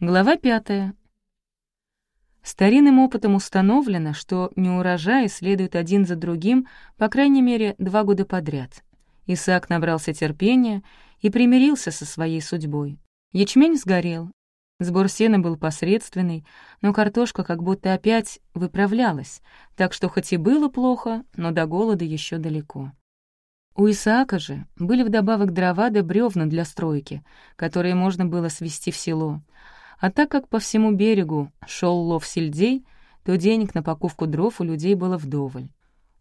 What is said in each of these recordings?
Глава пятая. Старинным опытом установлено, что неурожаи следуют один за другим, по крайней мере, два года подряд. Исаак набрался терпения и примирился со своей судьбой. Ячмень сгорел. Сбор сена был посредственный, но картошка как будто опять выправлялась, так что хоть и было плохо, но до голода еще далеко. У Исаака же были вдобавок дрова да бревна для стройки, которые можно было свести в село — а так как по всему берегу шел лов сельдей, то денег на покупку дров у людей было вдоволь.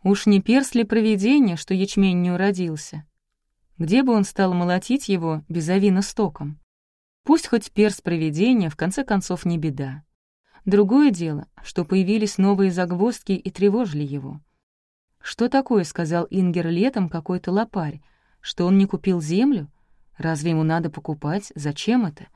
Уж не перс ли провидение, что ячмень не уродился? Где бы он стал молотить его без авина стоком? Пусть хоть перс провидения, в конце концов, не беда. Другое дело, что появились новые загвоздки и тревожили его. «Что такое?» — сказал Ингер летом какой-то лопарь. «Что он не купил землю? Разве ему надо покупать? Зачем это?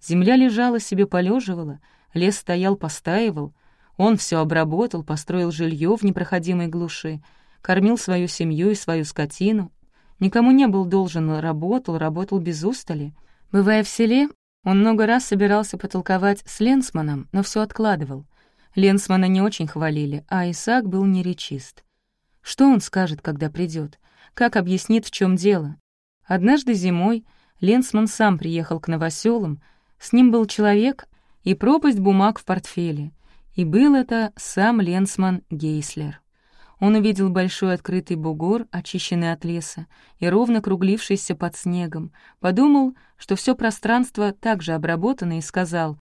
Земля лежала себе полеживала, лес стоял постаивал, он все обработал, построил жилье в непроходимой глуши, кормил свою семью и свою скотину. Никому не был должен, работал, работал без устали. Бывая в селе, он много раз собирался потолковать с Ленсманом, но все откладывал. Ленсмана не очень хвалили, а Исаак был неречист. Что он скажет, когда придет? Как объяснит, в чем дело? Однажды зимой Ленсман сам приехал к новоселам, с ним был человек и пропасть бумаг в портфеле. И был это сам Ленсман Гейслер. Он увидел большой открытый бугор, очищенный от леса, и ровно круглившийся под снегом, подумал, что все пространство также обработано, и сказал,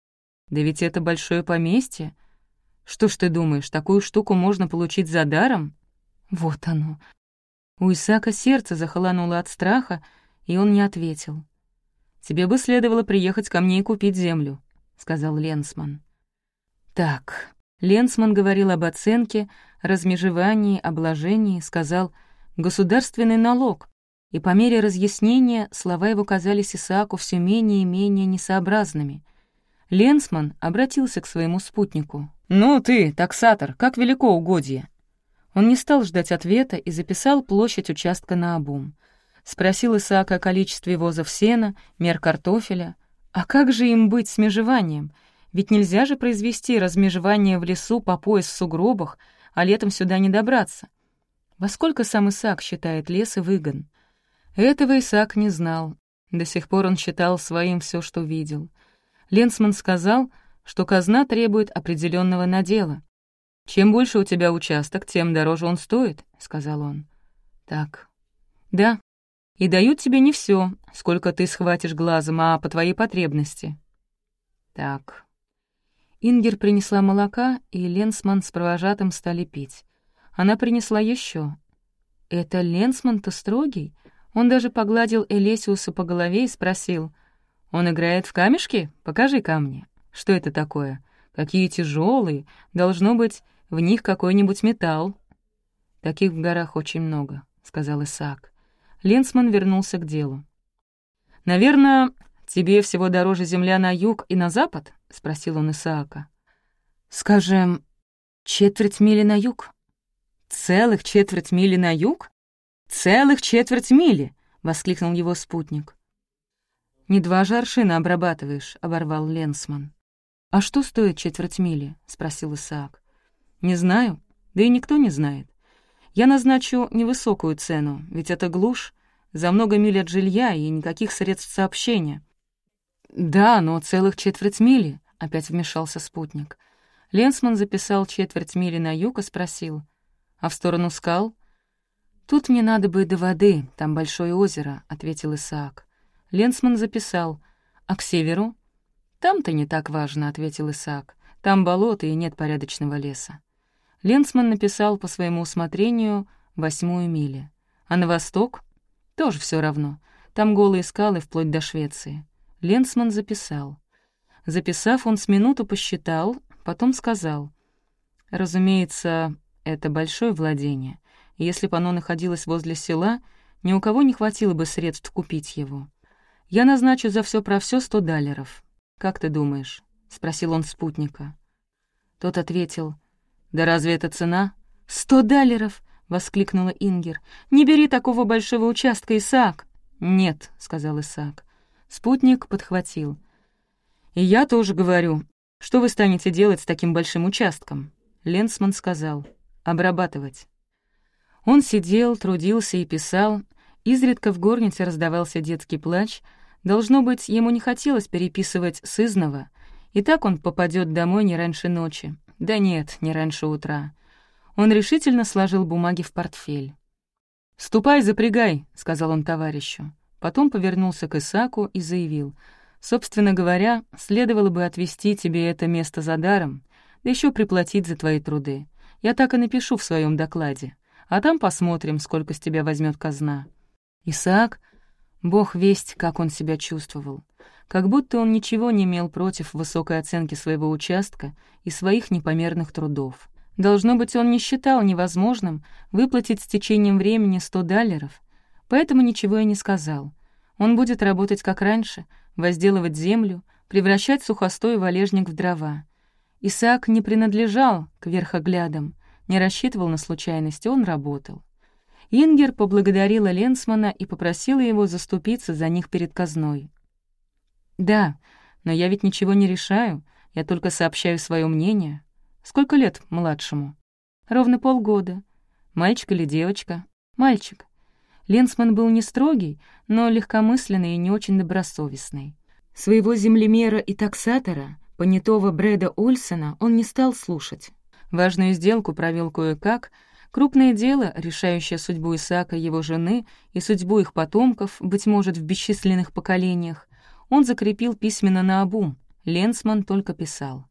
«Да ведь это большое поместье. Что ж ты думаешь, такую штуку можно получить за даром?» Вот оно. У Исака сердце захолонуло от страха, и он не ответил. «Тебе бы следовало приехать ко мне и купить землю», — сказал Ленсман. «Так». Ленсман говорил об оценке, размежевании, обложении, сказал «государственный налог», и по мере разъяснения слова его казались Исааку все менее и менее несообразными. Ленсман обратился к своему спутнику. «Ну ты, таксатор, как велико угодье?» Он не стал ждать ответа и записал площадь участка на обум. Спросил Исаака о количестве возов сена, мер картофеля. А как же им быть с межеванием? Ведь нельзя же произвести размежевание в лесу по пояс в сугробах, а летом сюда не добраться. Во сколько сам Исаак считает лес и выгон? Этого Исаак не знал. До сих пор он считал своим все, что видел. Ленсман сказал, что казна требует определенного надела. «Чем больше у тебя участок, тем дороже он стоит», — сказал он. «Так, да, и дают тебе не все, сколько ты схватишь глазом, а по твоей потребности. Так. Ингер принесла молока, и Ленсман с провожатым стали пить. Она принесла еще. Это Ленсман-то строгий? Он даже погладил Элесиуса по голове и спросил. «Он играет в камешки? Покажи камни. Что это такое? Какие тяжелые! Должно быть, в них какой-нибудь металл». «Таких в горах очень много», — сказал Исаак. Ленсман вернулся к делу. «Наверное, тебе всего дороже земля на юг и на запад?» — спросил он Исаака. «Скажем, четверть мили на юг». «Целых четверть мили на юг? Целых четверть мили!» — воскликнул его спутник. «Не два же аршина обрабатываешь», — оборвал Ленсман. «А что стоит четверть мили?» — спросил Исаак. «Не знаю, да и никто не знает. Я назначу невысокую цену, ведь это глушь, за много миль от жилья и никаких средств сообщения. «Да, но целых четверть мили», — опять вмешался спутник. Ленсман записал четверть мили на юг и спросил. «А в сторону скал?» «Тут мне надо бы до воды, там большое озеро», — ответил Исаак. Ленсман записал. «А к северу?» «Там-то не так важно», — ответил Исаак. «Там болото и нет порядочного леса». Ленсман написал по своему усмотрению восьмую мили. А на восток тоже все равно. Там голые скалы вплоть до Швеции. Ленсман записал. Записав, он с минуту посчитал, потом сказал. «Разумеется, это большое владение. Если бы оно находилось возле села, ни у кого не хватило бы средств купить его. Я назначу за все про все сто даллеров. Как ты думаешь?» — спросил он спутника. Тот ответил — «Да разве это цена?» «Сто даллеров!» — воскликнула Ингер. «Не бери такого большого участка, Исаак!» «Нет», — сказал Исаак. Спутник подхватил. «И я тоже говорю. Что вы станете делать с таким большим участком?» Ленсман сказал. «Обрабатывать». Он сидел, трудился и писал. Изредка в горнице раздавался детский плач. Должно быть, ему не хотелось переписывать сызнова, и так он попадет домой не раньше ночи. Да нет, не раньше утра. Он решительно сложил бумаги в портфель. «Ступай, запрягай», — сказал он товарищу. Потом повернулся к Исаку и заявил. «Собственно говоря, следовало бы отвести тебе это место за даром, да еще приплатить за твои труды. Я так и напишу в своем докладе. А там посмотрим, сколько с тебя возьмет казна». Исаак, бог весть, как он себя чувствовал. Как будто он ничего не имел против высокой оценки своего участка и своих непомерных трудов. Должно быть, он не считал невозможным выплатить с течением времени сто даллеров, поэтому ничего и не сказал. Он будет работать как раньше, возделывать землю, превращать сухостой валежник в дрова. Исаак не принадлежал к верхоглядам, не рассчитывал на случайности, он работал. Ингер поблагодарила Ленсмана и попросила его заступиться за них перед казной. «Да, но я ведь ничего не решаю, я только сообщаю свое мнение. Сколько лет младшему? Ровно полгода. Мальчик или девочка? Мальчик. Ленсман был не строгий, но легкомысленный и не очень добросовестный. Своего землемера и таксатора, понятого Брэда Ольсона, он не стал слушать. Важную сделку провел кое-как, крупное дело, решающее судьбу Исаака, его жены и судьбу их потомков, быть может, в бесчисленных поколениях, он закрепил письменно на обум, Ленсман только писал.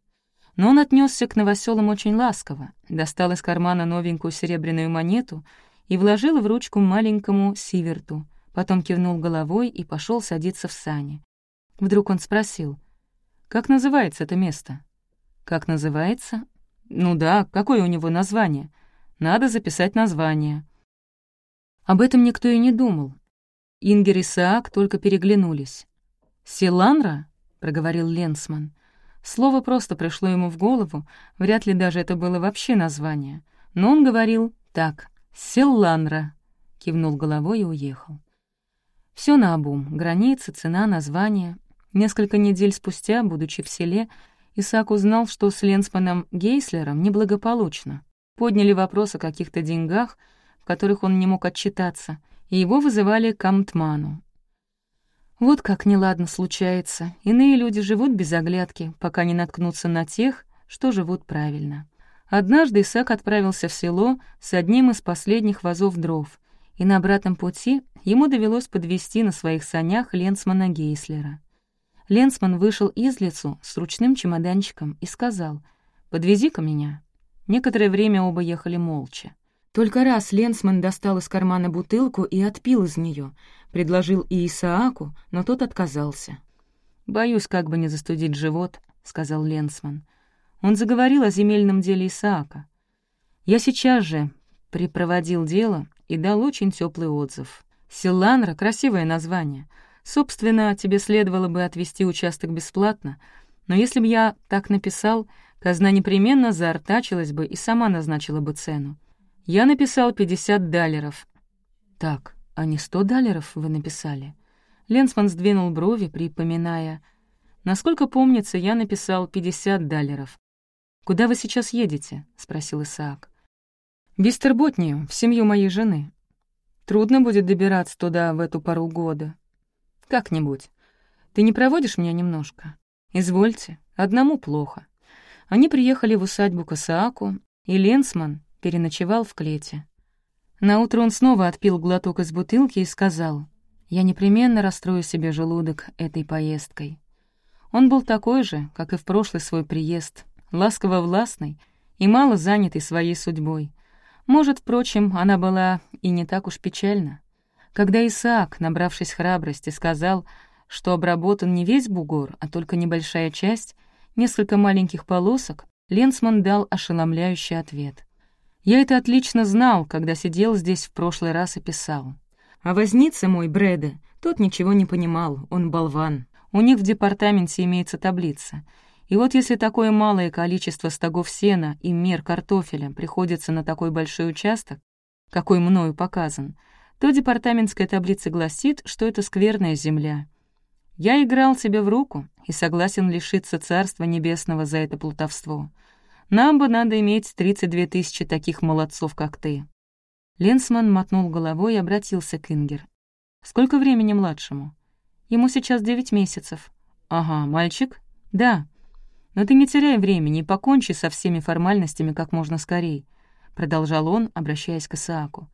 Но он отнесся к новоселам очень ласково, достал из кармана новенькую серебряную монету и вложил в ручку маленькому Сиверту, потом кивнул головой и пошел садиться в сани. Вдруг он спросил, «Как называется это место?» «Как называется?» «Ну да, какое у него название?» «Надо записать название». Об этом никто и не думал. Ингер и Саак только переглянулись. «Силанра?» — проговорил Ленсман. Слово просто пришло ему в голову, вряд ли даже это было вообще название. Но он говорил так «Селланра», кивнул головой и уехал. Все наобум — границы, цена, название. Несколько недель спустя, будучи в селе, Исаак узнал, что с Ленсманом Гейслером неблагополучно. Подняли вопрос о каких-то деньгах, в которых он не мог отчитаться, и его вызывали к Амтману. Вот как неладно случается. Иные люди живут без оглядки, пока не наткнутся на тех, что живут правильно. Однажды Исаак отправился в село с одним из последних вазов дров, и на обратном пути ему довелось подвести на своих санях Ленсмана Гейслера. Ленсман вышел из лесу с ручным чемоданчиком и сказал «Подвези-ка меня». Некоторое время оба ехали молча. Только раз Ленсман достал из кармана бутылку и отпил из нее, предложил и Исааку, но тот отказался. «Боюсь, как бы не застудить живот», — сказал Ленсман. Он заговорил о земельном деле Исаака. «Я сейчас же припроводил дело и дал очень теплый отзыв. Силанра — красивое название. Собственно, тебе следовало бы отвести участок бесплатно, но если бы я так написал, казна непременно заортачилась бы и сама назначила бы цену. Я написал 50 даллеров. Так, а не 100 даллеров вы написали? Ленсман сдвинул брови, припоминая. Насколько помнится, я написал 50 даллеров. «Куда вы сейчас едете?» — спросил Исаак. «В Вистерботнию, в семью моей жены. Трудно будет добираться туда в эту пару года. Как-нибудь. Ты не проводишь меня немножко? Извольте, одному плохо». Они приехали в усадьбу к Исааку, и Ленсман, переночевал в клете. Наутро он снова отпил глоток из бутылки и сказал, «Я непременно расстрою себе желудок этой поездкой». Он был такой же, как и в прошлый свой приезд, ласково-властный и мало занятый своей судьбой. Может, впрочем, она была и не так уж печальна. Когда Исаак, набравшись храбрости, сказал, что обработан не весь бугор, а только небольшая часть, несколько маленьких полосок, Ленсман дал ошеломляющий ответ. Я это отлично знал, когда сидел здесь в прошлый раз и писал. А возница мой, Брэда, тот ничего не понимал, он болван. У них в департаменте имеется таблица. И вот если такое малое количество стогов сена и мер картофеля приходится на такой большой участок, какой мною показан, то департаментская таблица гласит, что это скверная земля. Я играл тебе в руку и согласен лишиться Царства Небесного за это плутовство. Нам бы надо иметь 32 тысячи таких молодцов, как ты». Ленсман мотнул головой и обратился к Ингер. «Сколько времени младшему?» «Ему сейчас девять месяцев». «Ага, мальчик?» «Да. Но ты не теряй времени и покончи со всеми формальностями как можно скорее», — продолжал он, обращаясь к Исааку.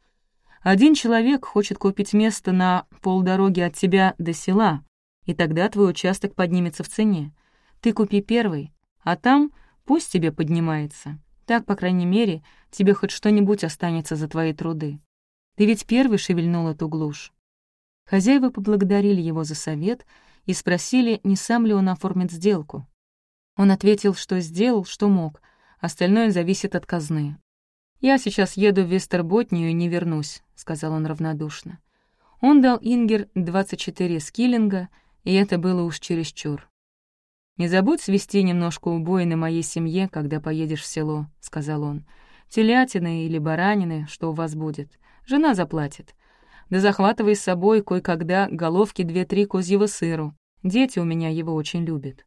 «Один человек хочет купить место на полдороги от тебя до села, и тогда твой участок поднимется в цене. Ты купи первый, а там Пусть тебе поднимается. Так, по крайней мере, тебе хоть что-нибудь останется за твои труды. Ты ведь первый шевельнул эту глушь». Хозяева поблагодарили его за совет и спросили, не сам ли он оформит сделку. Он ответил, что сделал, что мог, остальное зависит от казны. «Я сейчас еду в Вестерботнию и не вернусь», — сказал он равнодушно. Он дал Ингер 24 скиллинга, и это было уж чересчур. «Не забудь свести немножко убоины моей семье, когда поедешь в село», — сказал он. «Телятины или баранины, что у вас будет. Жена заплатит. Да захватывай с собой кое-когда головки две-три козьего сыру. Дети у меня его очень любят».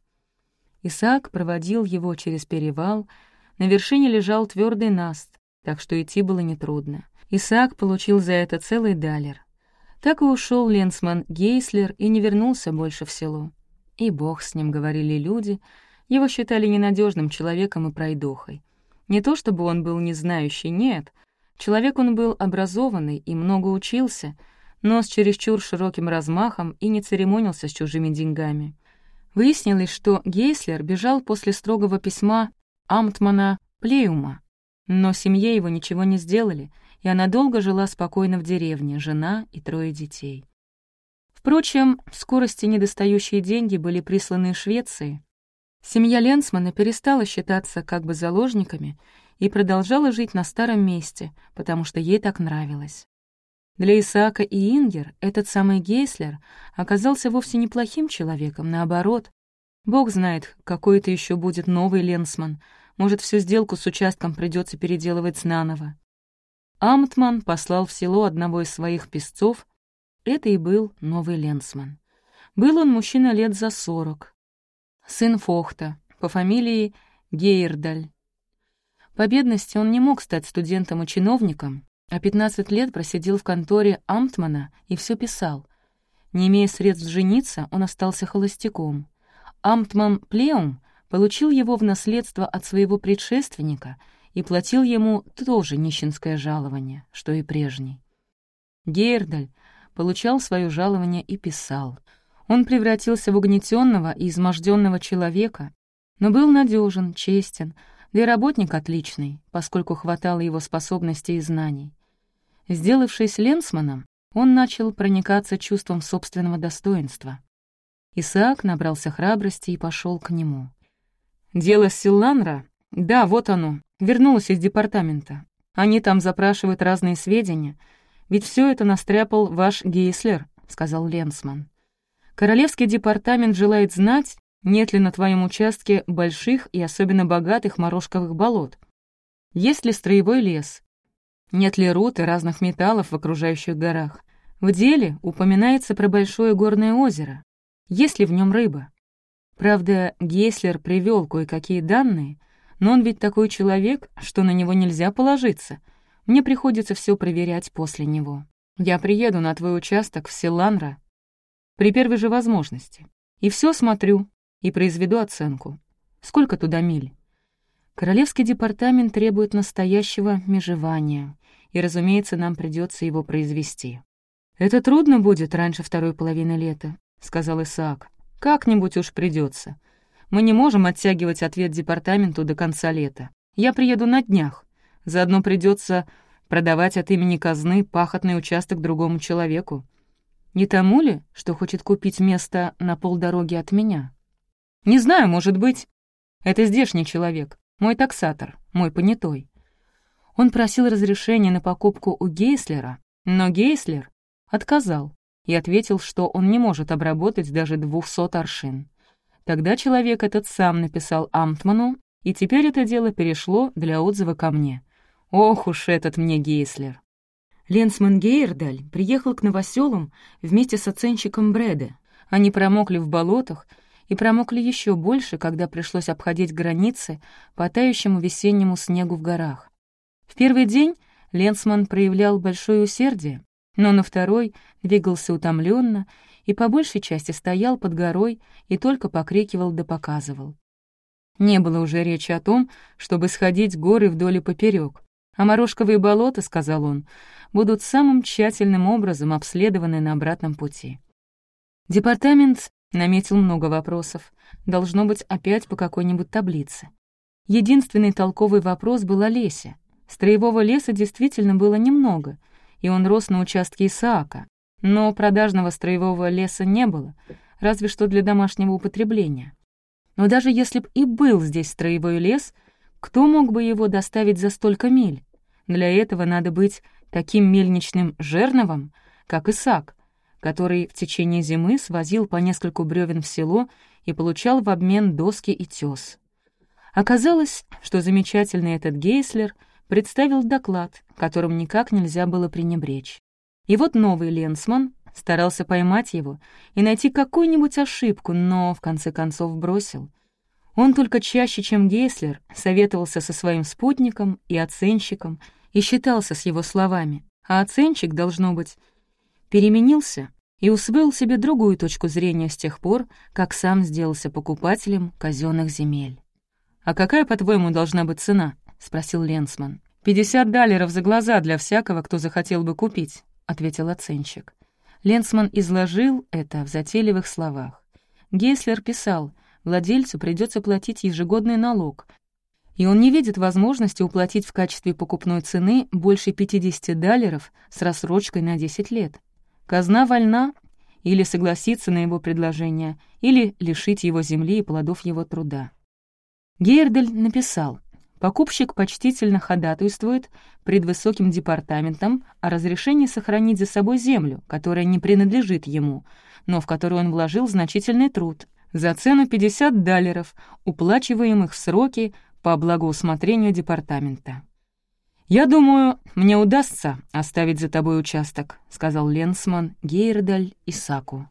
Исаак проводил его через перевал. На вершине лежал твердый наст, так что идти было нетрудно. Исаак получил за это целый далер. Так и ушел Ленсман Гейслер и не вернулся больше в село. И бог с ним, говорили люди, его считали ненадежным человеком и пройдохой. Не то чтобы он был не знающий, нет. Человек он был образованный и много учился, но с чересчур широким размахом и не церемонился с чужими деньгами. Выяснилось, что Гейслер бежал после строгого письма Амтмана Плеума, но семье его ничего не сделали, и она долго жила спокойно в деревне, жена и трое детей. Впрочем, в скорости недостающие деньги были присланы из Швеции. Семья Ленсмана перестала считаться как бы заложниками и продолжала жить на старом месте, потому что ей так нравилось. Для Исаака и Ингер этот самый Гейслер оказался вовсе неплохим человеком, наоборот. Бог знает, какой это еще будет новый Ленсман. Может, всю сделку с участком придется переделывать наново. Амтман послал в село одного из своих песцов это и был новый Ленсман. Был он мужчина лет за сорок. Сын Фохта, по фамилии Гейердаль. По бедности он не мог стать студентом и чиновником, а 15 лет просидел в конторе Амтмана и все писал. Не имея средств жениться, он остался холостяком. Амтман Плеум получил его в наследство от своего предшественника и платил ему тоже нищенское жалование, что и прежний. Гейердаль получал свое жалование и писал. Он превратился в угнетенного и изможденного человека, но был надежен, честен, да и работник отличный, поскольку хватало его способностей и знаний. Сделавшись ленсманом, он начал проникаться чувством собственного достоинства. Исаак набрался храбрости и пошел к нему. «Дело Силланра? Да, вот оно. Вернулось из департамента. Они там запрашивают разные сведения — ведь все это настряпал ваш Гейслер», — сказал Ленсман. «Королевский департамент желает знать, нет ли на твоем участке больших и особенно богатых морожковых болот. Есть ли строевой лес? Нет ли руд разных металлов в окружающих горах? В деле упоминается про большое горное озеро. Есть ли в нем рыба? Правда, Гейслер привел кое-какие данные, но он ведь такой человек, что на него нельзя положиться — мне приходится все проверять после него. Я приеду на твой участок в Силанра при первой же возможности. И все смотрю, и произведу оценку. Сколько туда миль? Королевский департамент требует настоящего межевания, и, разумеется, нам придется его произвести. «Это трудно будет раньше второй половины лета», — сказал Исаак. «Как-нибудь уж придется. Мы не можем оттягивать ответ департаменту до конца лета. Я приеду на днях. Заодно придется продавать от имени казны пахотный участок другому человеку. Не тому ли, что хочет купить место на полдороги от меня? Не знаю, может быть. Это здешний человек, мой таксатор, мой понятой. Он просил разрешения на покупку у Гейслера, но Гейслер отказал и ответил, что он не может обработать даже двухсот аршин. Тогда человек этот сам написал Амтману, и теперь это дело перешло для отзыва ко мне. Ох уж этот мне Гейслер. Ленсман Гейердаль приехал к новоселам вместе с оценщиком Брэда. Они промокли в болотах и промокли еще больше, когда пришлось обходить границы по тающему весеннему снегу в горах. В первый день Ленсман проявлял большое усердие, но на второй двигался утомленно и по большей части стоял под горой и только покрикивал да показывал. Не было уже речи о том, чтобы сходить горы вдоль и поперек. А морожковые болота, — сказал он, — будут самым тщательным образом обследованы на обратном пути. Департамент наметил много вопросов. Должно быть, опять по какой-нибудь таблице. Единственный толковый вопрос был о лесе. Строевого леса действительно было немного, и он рос на участке Исаака. Но продажного строевого леса не было, разве что для домашнего употребления. Но даже если б и был здесь строевой лес, кто мог бы его доставить за столько миль? Для этого надо быть таким мельничным жерновом, как Исаак, который в течение зимы свозил по нескольку бревен в село и получал в обмен доски и тес. Оказалось, что замечательный этот Гейслер представил доклад, которым никак нельзя было пренебречь. И вот новый Ленсман старался поймать его и найти какую-нибудь ошибку, но в конце концов бросил. Он только чаще, чем Гейслер, советовался со своим спутником и оценщиком и считался с его словами, а оценщик, должно быть, переменился и усвоил себе другую точку зрения с тех пор, как сам сделался покупателем казенных земель. «А какая, по-твоему, должна быть цена?» — спросил Ленсман. «Пятьдесят далеров за глаза для всякого, кто захотел бы купить», — ответил оценщик. Ленсман изложил это в затейливых словах. Гейслер писал, владельцу придется платить ежегодный налог, и он не видит возможности уплатить в качестве покупной цены больше 50 далеров с рассрочкой на 10 лет. Казна вольна или согласиться на его предложение, или лишить его земли и плодов его труда. Гейрдель написал, покупщик почтительно ходатайствует пред высоким департаментом о разрешении сохранить за собой землю, которая не принадлежит ему, но в которую он вложил значительный труд, за цену 50 далеров, уплачиваемых в сроки по благоусмотрению департамента. «Я думаю, мне удастся оставить за тобой участок», — сказал Ленсман Гейрдаль Исаку.